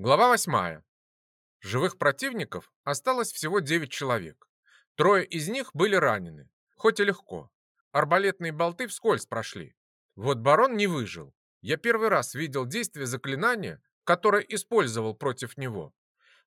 Глава 8. Живых противников осталось всего 9 человек. Трое из них были ранены, хоть и легко. Арбалетные болты вскользь прошли. Вот барон не выжил. Я первый раз видел действие заклинания, которое использовал против него.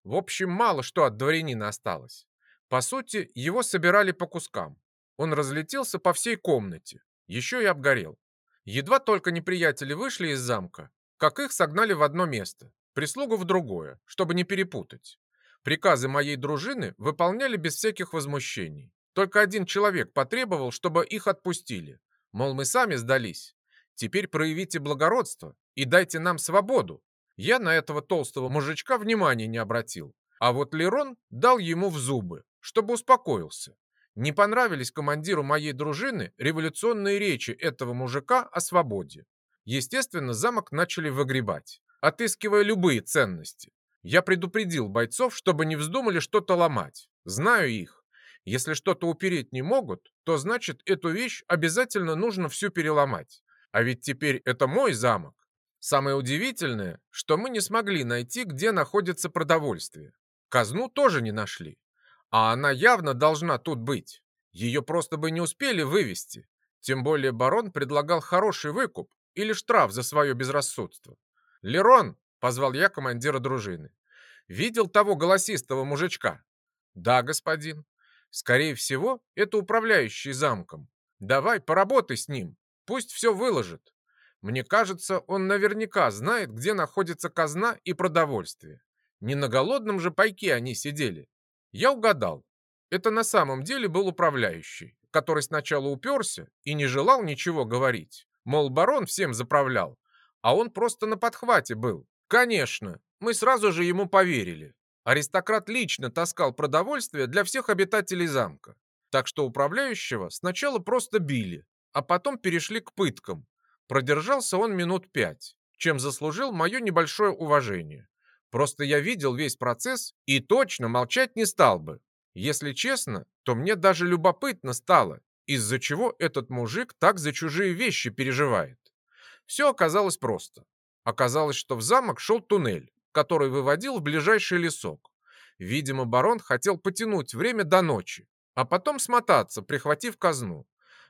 В общем, мало что от дворянина осталось. По сути, его собирали по кускам. Он разлетелся по всей комнате, еще и обгорел. Едва только неприятели вышли из замка, как их согнали в одно место, прислугу в другое, чтобы не перепутать. Приказы моей дружины выполняли без всяких возмущений. Только один человек потребовал, чтобы их отпустили. Мол, мы сами сдались. Теперь проявите благородство и дайте нам свободу. Я на этого толстого мужичка внимания не обратил. А вот Лерон дал ему в зубы, чтобы успокоился. Не понравились командиру моей дружины революционные речи этого мужика о свободе. Естественно, замок начали выгребать отыскивая любые ценности. Я предупредил бойцов, чтобы не вздумали что-то ломать. Знаю их. Если что-то упереть не могут, то значит эту вещь обязательно нужно всю переломать. А ведь теперь это мой замок. Самое удивительное, что мы не смогли найти, где находится продовольствие. Казну тоже не нашли. А она явно должна тут быть. Ее просто бы не успели вывести. Тем более барон предлагал хороший выкуп или штраф за свое безрассудство. «Лерон!» — позвал я командира дружины. «Видел того голосистого мужичка?» «Да, господин. Скорее всего, это управляющий замком. Давай, поработай с ним. Пусть все выложит. Мне кажется, он наверняка знает, где находится казна и продовольствие. Не на голодном же пайке они сидели. Я угадал. Это на самом деле был управляющий, который сначала уперся и не желал ничего говорить. Мол, барон всем заправлял, а он просто на подхвате был. Конечно, мы сразу же ему поверили. Аристократ лично таскал продовольствие для всех обитателей замка. Так что управляющего сначала просто били, а потом перешли к пыткам. Продержался он минут пять, чем заслужил мое небольшое уважение. Просто я видел весь процесс и точно молчать не стал бы. Если честно, то мне даже любопытно стало, из-за чего этот мужик так за чужие вещи переживает. Все оказалось просто. Оказалось, что в замок шел туннель, который выводил в ближайший лесок. Видимо, барон хотел потянуть время до ночи, а потом смотаться, прихватив казну.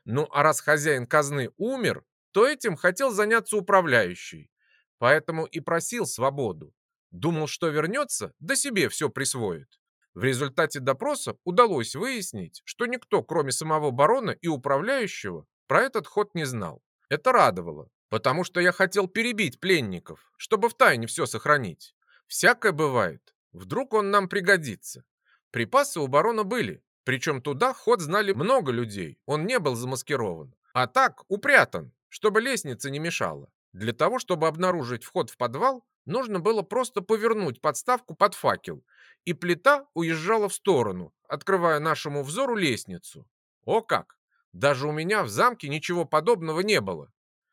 Ну, а раз хозяин казны умер, то этим хотел заняться управляющий. Поэтому и просил свободу. Думал, что вернется, да себе все присвоит. В результате допроса удалось выяснить, что никто, кроме самого барона и управляющего, про этот ход не знал. Это радовало, Потому что я хотел перебить пленников, чтобы в тайне все сохранить. Всякое бывает. Вдруг он нам пригодится. Припасы у барона были, причем туда ход знали много людей, он не был замаскирован. А так, упрятан, чтобы лестница не мешала. Для того, чтобы обнаружить вход в подвал, нужно было просто повернуть подставку под факел, и плита уезжала в сторону, открывая нашему взору лестницу. О как! Даже у меня в замке ничего подобного не было.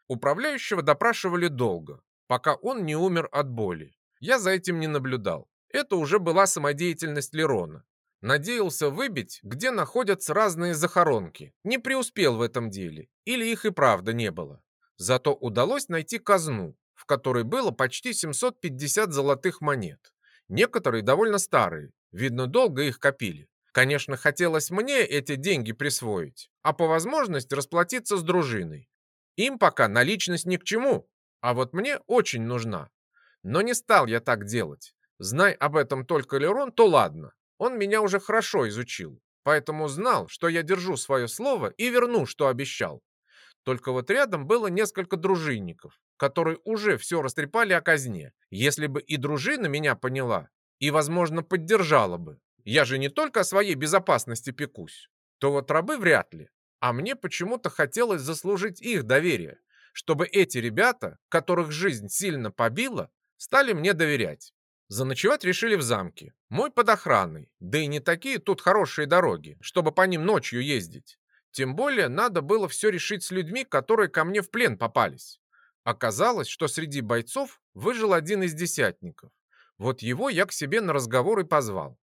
Управляющего допрашивали долго, пока он не умер от боли. Я за этим не наблюдал. Это уже была самодеятельность Лерона. Надеялся выбить, где находятся разные захоронки. Не преуспел в этом деле. Или их и правда не было. Зато удалось найти казну, в которой было почти 750 золотых монет. Некоторые довольно старые. Видно, долго их копили. Конечно, хотелось мне эти деньги присвоить, а по возможности расплатиться с дружиной. Им пока наличность ни к чему, а вот мне очень нужна. Но не стал я так делать. Знай об этом только Лерон, то ладно. Он меня уже хорошо изучил, поэтому знал, что я держу свое слово и верну, что обещал. Только вот рядом было несколько дружинников, которые уже все растрепали о казне. Если бы и дружина меня поняла и, возможно, поддержала бы, я же не только о своей безопасности пекусь, то вот рабы вряд ли. А мне почему-то хотелось заслужить их доверие, чтобы эти ребята, которых жизнь сильно побила, стали мне доверять. Заночевать решили в замке. Мой под охраной, да и не такие тут хорошие дороги, чтобы по ним ночью ездить. Тем более надо было все решить с людьми, которые ко мне в плен попались. Оказалось, что среди бойцов выжил один из десятников. Вот его я к себе на разговор и позвал.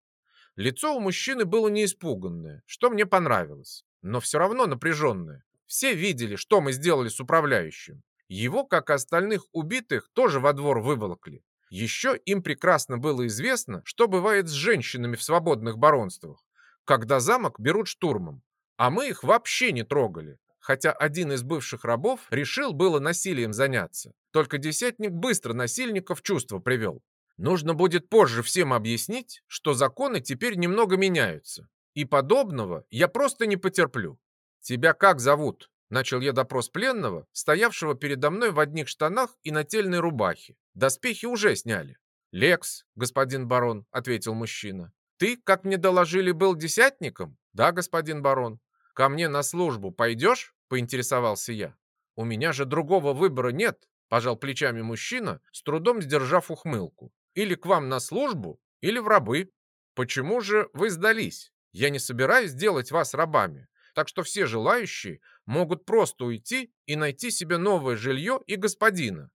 Лицо у мужчины было не испуганное, что мне понравилось но все равно напряженная. Все видели, что мы сделали с управляющим. Его, как и остальных убитых, тоже во двор выволокли. Еще им прекрасно было известно, что бывает с женщинами в свободных баронствах, когда замок берут штурмом, а мы их вообще не трогали, хотя один из бывших рабов решил было насилием заняться. Только десятник быстро насильника в чувство привел. Нужно будет позже всем объяснить, что законы теперь немного меняются, и подобного я просто не потерплю. Тебя как зовут? Начал я допрос пленного, стоявшего передо мной в одних штанах и нательной рубахе. Доспехи уже сняли. «Лекс, господин барон», — ответил мужчина. «Ты, как мне доложили, был десятником?» «Да, господин барон». «Ко мне на службу пойдешь?» — поинтересовался я. «У меня же другого выбора нет», — пожал плечами мужчина, с трудом сдержав ухмылку. «Или к вам на службу, или в рабы. Почему же вы сдались? Я не собираюсь делать вас рабами так что все желающие могут просто уйти и найти себе новое жилье и господина.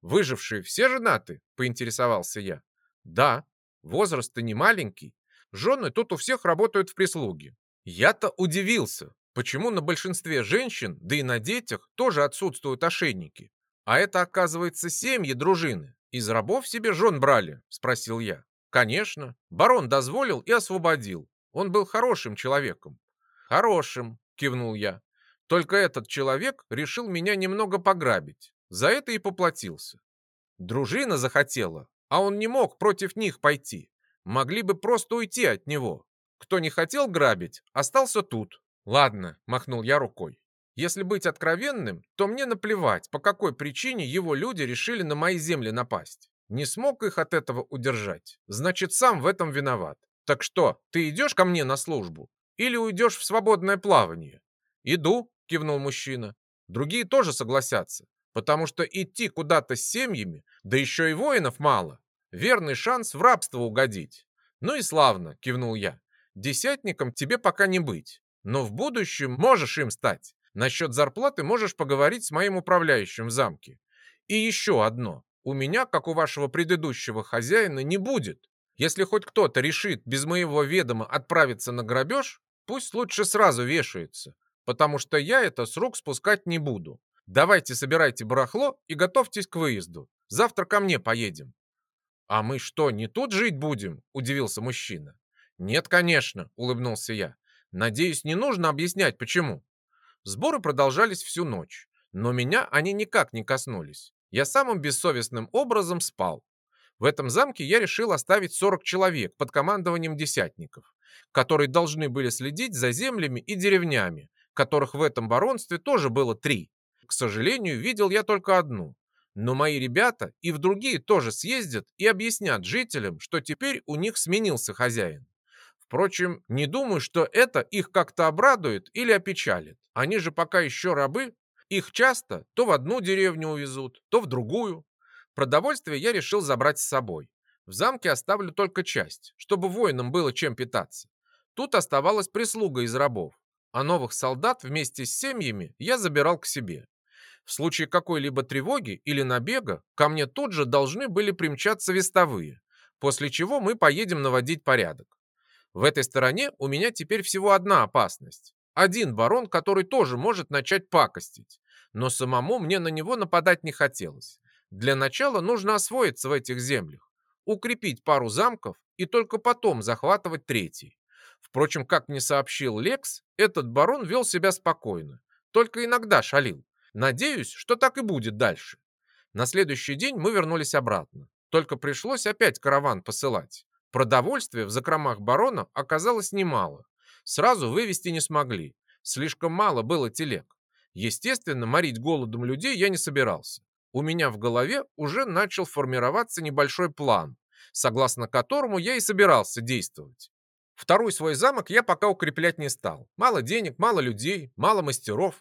Выжившие все женаты, поинтересовался я. Да, возраст-то не маленький. Жены тут у всех работают в прислуге. Я-то удивился, почему на большинстве женщин, да и на детях, тоже отсутствуют ошейники. А это, оказывается, семьи дружины. Из рабов себе жен брали, спросил я. Конечно, барон дозволил и освободил. Он был хорошим человеком. «Хорошим», — кивнул я. «Только этот человек решил меня немного пограбить. За это и поплатился. Дружина захотела, а он не мог против них пойти. Могли бы просто уйти от него. Кто не хотел грабить, остался тут. Ладно, махнул я рукой. Если быть откровенным, то мне наплевать, по какой причине его люди решили на мои земли напасть. Не смог их от этого удержать. Значит, сам в этом виноват. Так что, ты идешь ко мне на службу? Или уйдешь в свободное плавание?» «Иду», — кивнул мужчина. «Другие тоже согласятся, потому что идти куда-то с семьями, да еще и воинов мало. Верный шанс в рабство угодить». «Ну и славно», — кивнул я. «Десятником тебе пока не быть, но в будущем можешь им стать. Насчет зарплаты можешь поговорить с моим управляющим в замке. И еще одно. У меня, как у вашего предыдущего хозяина, не будет. Если хоть кто-то решит без моего ведома отправиться на грабеж, Пусть лучше сразу вешается, потому что я это с рук спускать не буду. Давайте собирайте барахло и готовьтесь к выезду. Завтра ко мне поедем». «А мы что, не тут жить будем?» – удивился мужчина. «Нет, конечно», – улыбнулся я. «Надеюсь, не нужно объяснять, почему». Сборы продолжались всю ночь, но меня они никак не коснулись. Я самым бессовестным образом спал. В этом замке я решил оставить 40 человек под командованием десятников которые должны были следить за землями и деревнями, которых в этом баронстве тоже было три. К сожалению, видел я только одну. Но мои ребята и в другие тоже съездят и объяснят жителям, что теперь у них сменился хозяин. Впрочем, не думаю, что это их как-то обрадует или опечалит. Они же пока еще рабы. Их часто то в одну деревню увезут, то в другую. Продовольствие я решил забрать с собой. В замке оставлю только часть, чтобы воинам было чем питаться. Тут оставалась прислуга из рабов, а новых солдат вместе с семьями я забирал к себе. В случае какой-либо тревоги или набега ко мне тут же должны были примчаться вестовые, после чего мы поедем наводить порядок. В этой стороне у меня теперь всего одна опасность. Один барон, который тоже может начать пакостить, но самому мне на него нападать не хотелось. Для начала нужно освоиться в этих землях укрепить пару замков и только потом захватывать третий. Впрочем, как мне сообщил Лекс, этот барон вел себя спокойно, только иногда шалил. Надеюсь, что так и будет дальше. На следующий день мы вернулись обратно. Только пришлось опять караван посылать. Продовольствия в закромах барона оказалось немало. Сразу вывести не смогли. Слишком мало было телег. Естественно, морить голодом людей я не собирался у меня в голове уже начал формироваться небольшой план, согласно которому я и собирался действовать. Второй свой замок я пока укреплять не стал. Мало денег, мало людей, мало мастеров.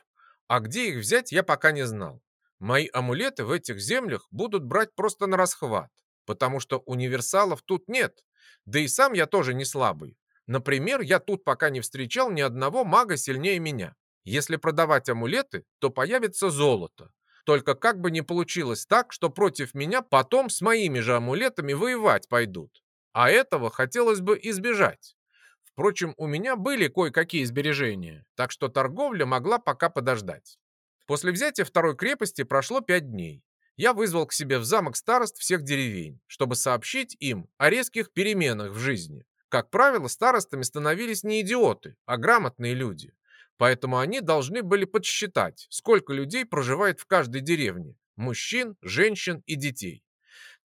А где их взять, я пока не знал. Мои амулеты в этих землях будут брать просто на расхват, потому что универсалов тут нет. Да и сам я тоже не слабый. Например, я тут пока не встречал ни одного мага сильнее меня. Если продавать амулеты, то появится золото. Только как бы не получилось так, что против меня потом с моими же амулетами воевать пойдут. А этого хотелось бы избежать. Впрочем, у меня были кое-какие сбережения, так что торговля могла пока подождать. После взятия второй крепости прошло пять дней. я вызвал к себе в замок старост всех деревень, чтобы сообщить им о резких переменах в жизни. Как правило, старостами становились не идиоты, а грамотные люди. Поэтому они должны были подсчитать, сколько людей проживает в каждой деревне – мужчин, женщин и детей.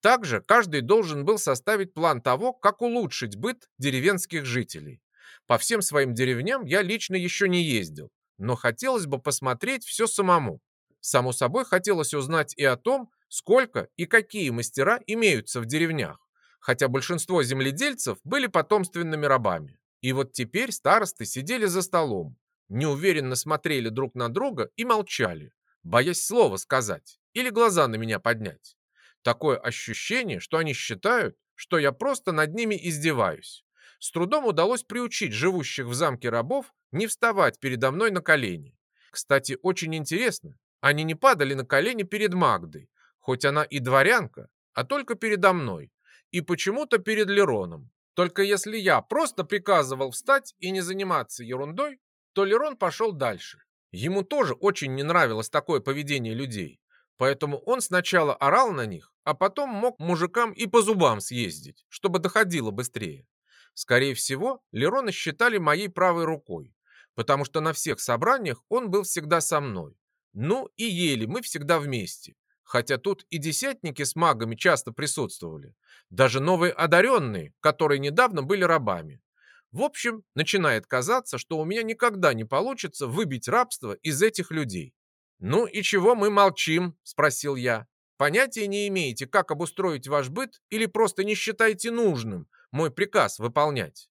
Также каждый должен был составить план того, как улучшить быт деревенских жителей. По всем своим деревням я лично еще не ездил, но хотелось бы посмотреть все самому. Само собой, хотелось узнать и о том, сколько и какие мастера имеются в деревнях, хотя большинство земледельцев были потомственными рабами. И вот теперь старосты сидели за столом, неуверенно смотрели друг на друга и молчали, боясь слова сказать или глаза на меня поднять. Такое ощущение, что они считают, что я просто над ними издеваюсь. С трудом удалось приучить живущих в замке рабов не вставать передо мной на колени. Кстати, очень интересно, они не падали на колени перед Магдой, хоть она и дворянка, а только передо мной, и почему-то перед Лероном. Только если я просто приказывал встать и не заниматься ерундой, то Лерон пошел дальше. Ему тоже очень не нравилось такое поведение людей, поэтому он сначала орал на них, а потом мог мужикам и по зубам съездить, чтобы доходило быстрее. Скорее всего, Лерона считали моей правой рукой, потому что на всех собраниях он был всегда со мной. Ну и ели мы всегда вместе, хотя тут и десятники с магами часто присутствовали, даже новые одаренные, которые недавно были рабами. В общем, начинает казаться, что у меня никогда не получится выбить рабство из этих людей. «Ну и чего мы молчим?» – спросил я. «Понятия не имеете, как обустроить ваш быт или просто не считаете нужным мой приказ выполнять?»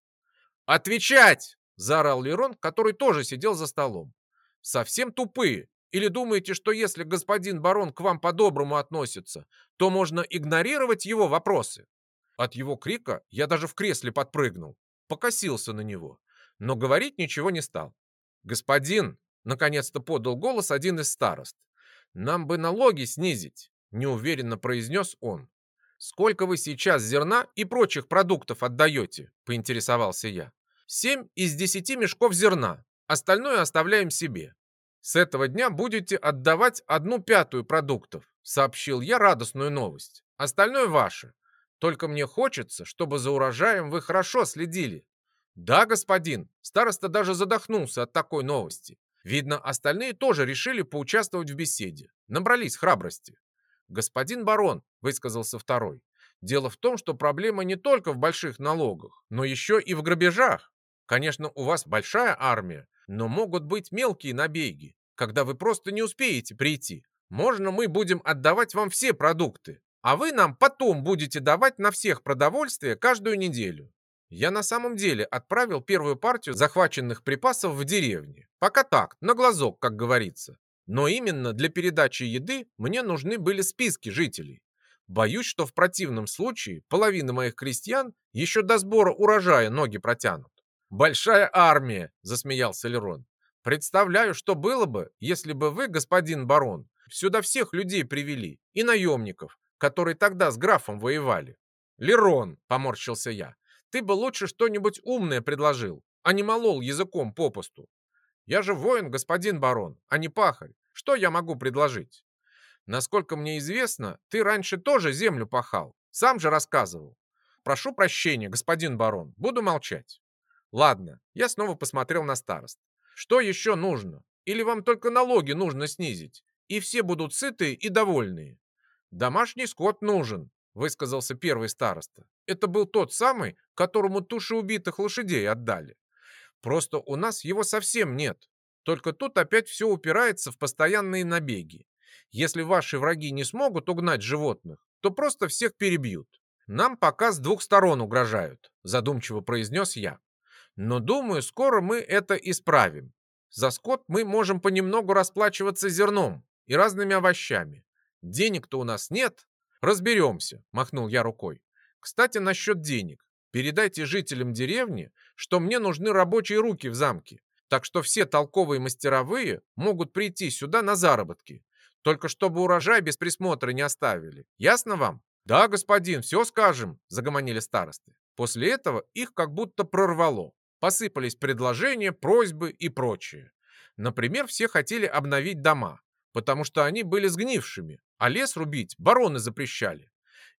«Отвечать!» – заорал Лерон, который тоже сидел за столом. «Совсем тупые. Или думаете, что если господин барон к вам по-доброму относится, то можно игнорировать его вопросы?» От его крика я даже в кресле подпрыгнул, покосился на него, но говорить ничего не стал. «Господин!» — наконец-то подал голос один из старост. «Нам бы налоги снизить», — неуверенно произнес он. «Сколько вы сейчас зерна и прочих продуктов отдаете?» – поинтересовался я. «Семь из десяти мешков зерна. Остальное оставляем себе. С этого дня будете отдавать одну пятую продуктов», – сообщил я радостную новость. «Остальное ваше. Только мне хочется, чтобы за урожаем вы хорошо следили». «Да, господин». Староста даже задохнулся от такой новости. Видно, остальные тоже решили поучаствовать в беседе. Набрались храбрости. «Господин барон», — высказался второй, «дело в том, что проблема не только в больших налогах, но еще и в грабежах. Конечно, у вас большая армия, но могут быть мелкие набеги, когда вы просто не успеете прийти. Можно мы будем отдавать вам все продукты, а вы нам потом будете давать на всех продовольствие каждую неделю. Я на самом деле отправил первую партию захваченных припасов в деревне. Пока так, на глазок, как говорится. Но именно для передачи еды мне нужны были списки жителей. Боюсь, что в противном случае половина моих крестьян еще до сбора урожая ноги протянут. «Большая армия!» – засмеялся Лерон. «Представляю, что было бы, если бы вы, господин барон, сюда всех людей привели, и наемников, которые тогда с графом воевали». «Лерон!» – поморщился я. «Ты бы лучше что-нибудь умное предложил, а не молол языком попусту. Я же воин, господин барон, а не пахарь. Что я могу предложить? Насколько мне известно, ты раньше тоже землю пахал. Сам же рассказывал. Прошу прощения, господин барон, буду молчать. Ладно, я снова посмотрел на старост. Что еще нужно? Или вам только налоги нужно снизить? И все будут сытые и довольные. Домашний скот нужен, высказался первый староста. Это был тот самый, которому туши убитых лошадей отдали. Просто у нас его совсем нет. Только тут опять все упирается в постоянные набеги. Если ваши враги не смогут угнать животных, то просто всех перебьют. Нам пока с двух сторон угрожают, задумчиво произнес я. Но думаю, скоро мы это исправим. За скот мы можем понемногу расплачиваться зерном и разными овощами. Денег-то у нас нет. Разберемся, махнул я рукой. Кстати, насчет денег. Передайте жителям деревни, что мне нужны рабочие руки в замке. Так что все толковые мастеровые могут прийти сюда на заработки. Только чтобы урожай без присмотра не оставили. Ясно вам? Да, господин, все скажем, загомонили старосты. После этого их как будто прорвало. Посыпались предложения, просьбы и прочее. Например, все хотели обновить дома. Потому что они были сгнившими, а лес рубить бароны запрещали.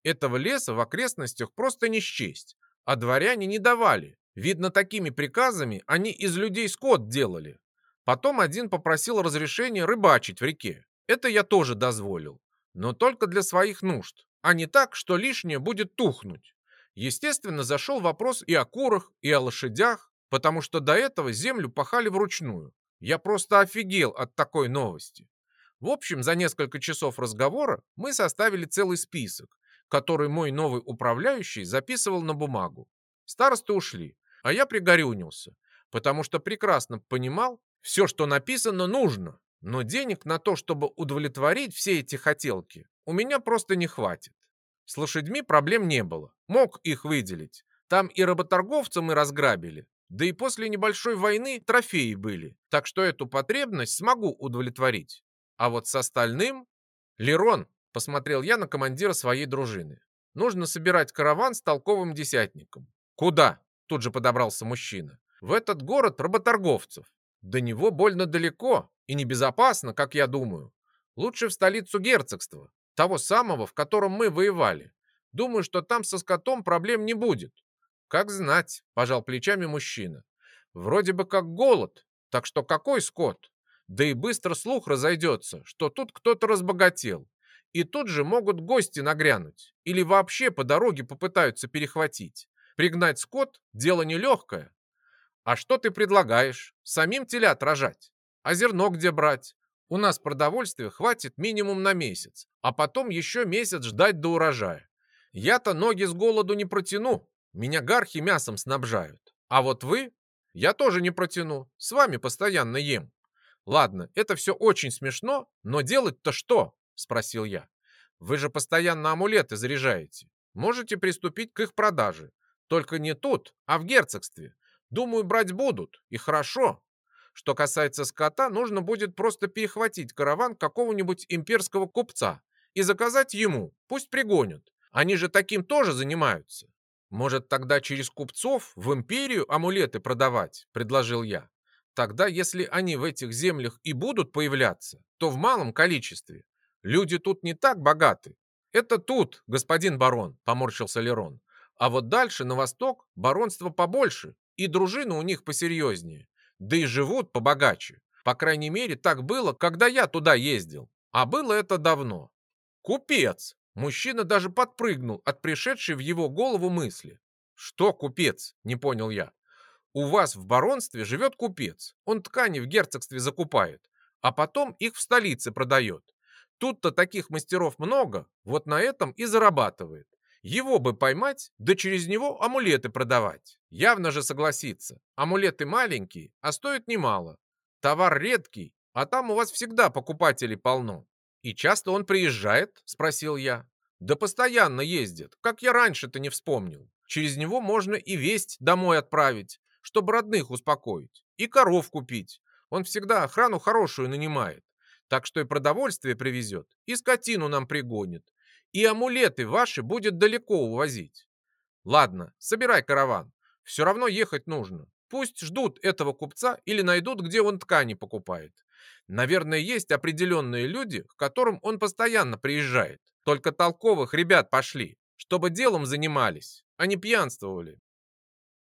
Этого леса в окрестностях просто не счесть, а дворяне не давали. Видно, такими приказами они из людей скот делали. Потом один попросил разрешения рыбачить в реке. Это я тоже дозволил, но только для своих нужд, а не так, что лишнее будет тухнуть. Естественно, зашел вопрос и о курах, и о лошадях, потому что до этого землю пахали вручную. Я просто офигел от такой новости. В общем, за несколько часов разговора мы составили целый список, который мой новый управляющий записывал на бумагу. Старосты ушли, а я пригорюнился, потому что прекрасно понимал, все, что написано, нужно, но денег на то, чтобы удовлетворить все эти хотелки, у меня просто не хватит. С лошадьми проблем не было, мог их выделить. Там и работорговца мы разграбили, да и после небольшой войны трофеи были, так что эту потребность смогу удовлетворить. А вот с остальным... Лерон, посмотрел я на командира своей дружины. Нужно собирать караван с толковым десятником. Куда? Тут же подобрался мужчина. В этот город работорговцев. До него больно далеко и небезопасно, как я думаю. Лучше в столицу герцогства, того самого, в котором мы воевали. Думаю, что там со скотом проблем не будет. Как знать, пожал плечами мужчина. Вроде бы как голод, так что какой скот? Да и быстро слух разойдется, что тут кто-то разбогател. И тут же могут гости нагрянуть. Или вообще по дороге попытаются перехватить. Пригнать скот – дело нелегкое. А что ты предлагаешь? Самим телят рожать? А зерно где брать? У нас продовольствия хватит минимум на месяц, а потом еще месяц ждать до урожая. Я-то ноги с голоду не протяну, меня гархи мясом снабжают. А вот вы? Я тоже не протяну, с вами постоянно ем. Ладно, это все очень смешно, но делать-то что? Спросил я. Вы же постоянно амулеты заряжаете. Можете приступить к их продаже. Только не тут, а в герцогстве. Думаю, брать будут, и хорошо. Что касается скота, нужно будет просто перехватить караван какого-нибудь имперского купца и заказать ему, пусть пригонят. Они же таким тоже занимаются. Может, тогда через купцов в империю амулеты продавать, предложил я. Тогда, если они в этих землях и будут появляться, то в малом количестве. Люди тут не так богаты. Это тут, господин барон, поморщился Лерон. А вот дальше, на восток, баронство побольше, и дружина у них посерьезнее. Да и живут побогаче. По крайней мере, так было, когда я туда ездил. А было это давно. Купец. Мужчина даже подпрыгнул от пришедшей в его голову мысли. Что купец? Не понял я. У вас в баронстве живет купец. Он ткани в герцогстве закупает, а потом их в столице продает. Тут-то таких мастеров много, вот на этом и зарабатывает. Его бы поймать, да через него амулеты продавать. Явно же согласится. Амулеты маленькие, а стоят немало. Товар редкий, а там у вас всегда покупателей полно. И часто он приезжает? Спросил я. Да постоянно ездит, как я раньше-то не вспомнил. Через него можно и весть домой отправить, чтобы родных успокоить, и коров купить. Он всегда охрану хорошую нанимает. Так что и продовольствие привезет, и скотину нам пригонит, и амулеты ваши будет далеко увозить. Ладно, собирай караван. Все равно ехать нужно. Пусть ждут этого купца или найдут, где он ткани покупает. Наверное, есть определенные люди, к которым он постоянно приезжает. Только толковых ребят пошли, чтобы делом занимались, а не пьянствовали.